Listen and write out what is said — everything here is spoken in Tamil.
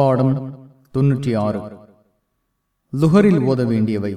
பாடம் தொன்னூற்றி ஆறு. லுஹரில் ஓத வேண்டியவை